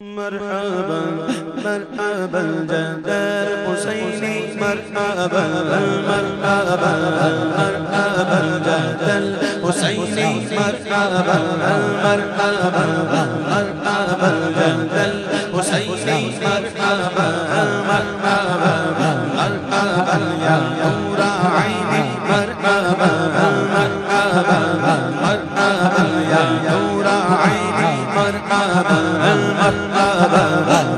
مرحبا مرحبا جد الحسين مرحبا مرحبا مرحبا جد الحسين مرحبا مرحبا مرحبا جد الحسين مرحبا مرحبا مرحبا يا نور عيني مرحبا مرحبا مرحبا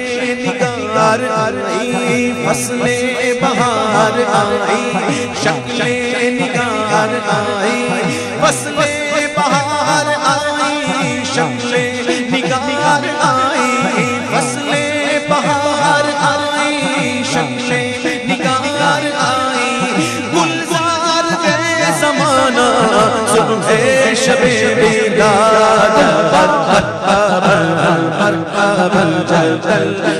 بہار آئی شکل نگار آئی فصل بہار آئی شکل نگار آئی فصل بہار آئی شکل نگار آئی فصل بہار آئی شکل نگار آئی گلزار کے زمانہ صبح شب بیدار مرحبا مرحبا جل حسین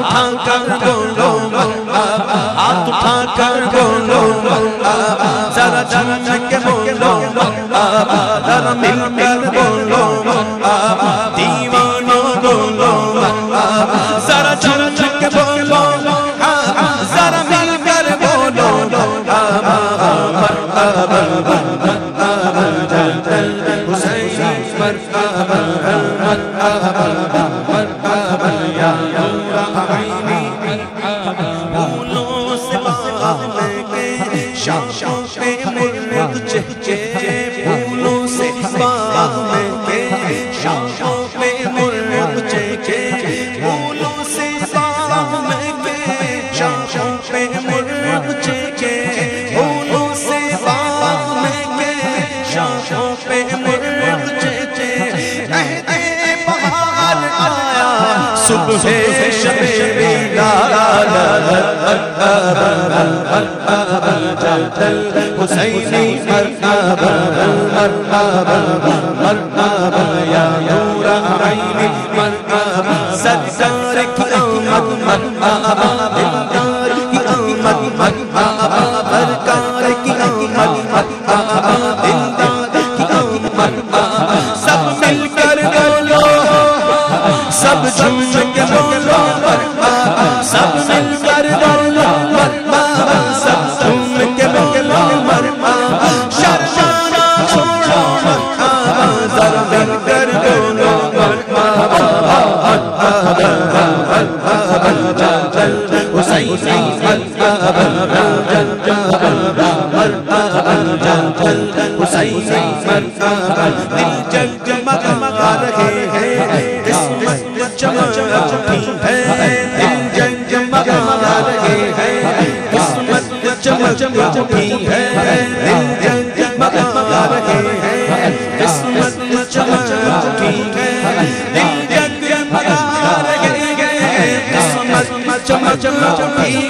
اٹھا کر بولو مرحبا ہاتھ اٹھا کر بولو مرحبا ذرا جھوم کے بولو مرحبا ذرا مل کر بولو مرحبا مرحبا یا نور عینی پھولوں صبح شب بیدار حسینی مرحبا مرحبا مرحبا، یا نور عینی مرحبا سرکار کی آمد مرحبا جل حسین مرحبا دل جگ جگمگا رہے ہیں، قسمت چمک اٹھی ہے دل جگ جگمگا رہے ہیں، قسمت چمک اٹھی ہے دل جگ جگمگا رہے ہیں، قسمت چمک اٹھی ہے دل جگ جگمگا رہے ہیں، قسمت چمک اٹھی ہے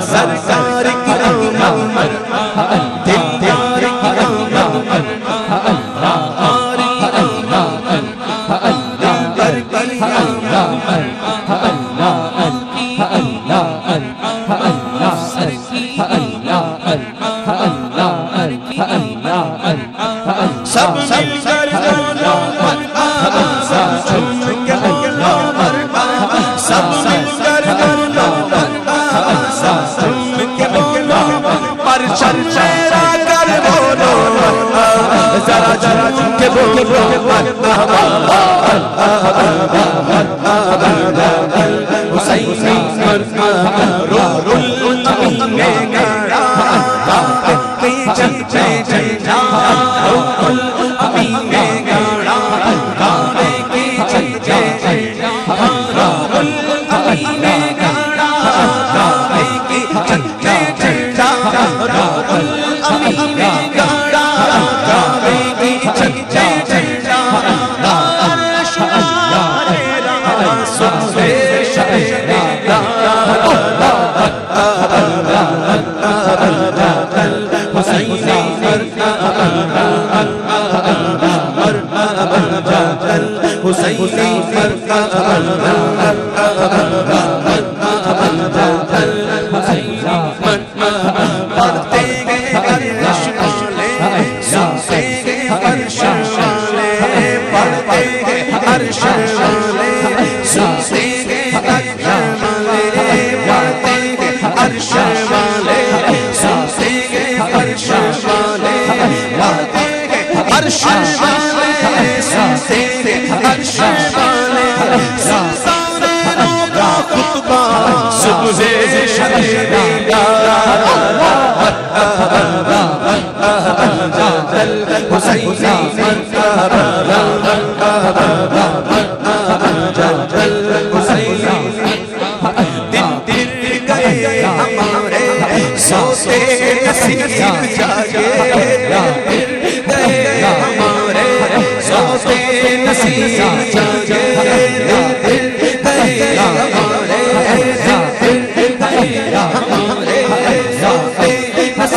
سرکار مرحبا حسینی مرحبا عرش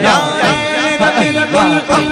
جاگے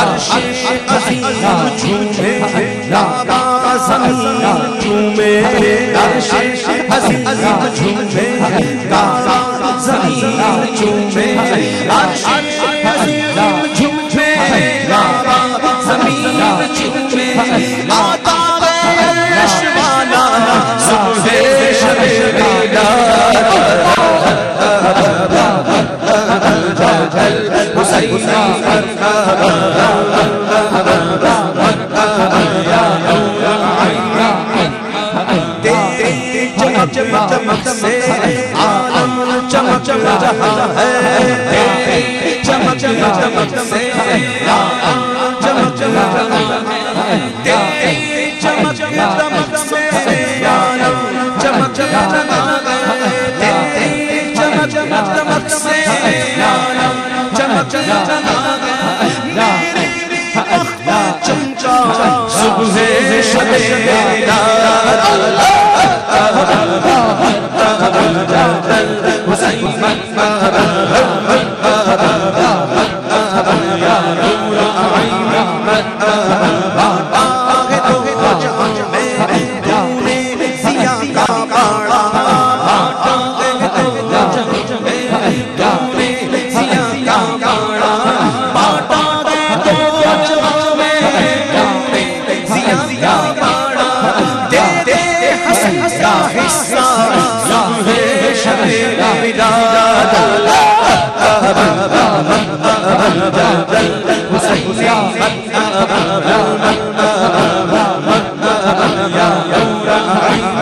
عرش پسینا جھومے لاتا زمینہ جھومے عرش پسینا چمک چمک سے عالم چمک رہا ہے چمک چمک سے چلا میرے چمچا صبح شب حسین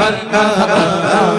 مرحبا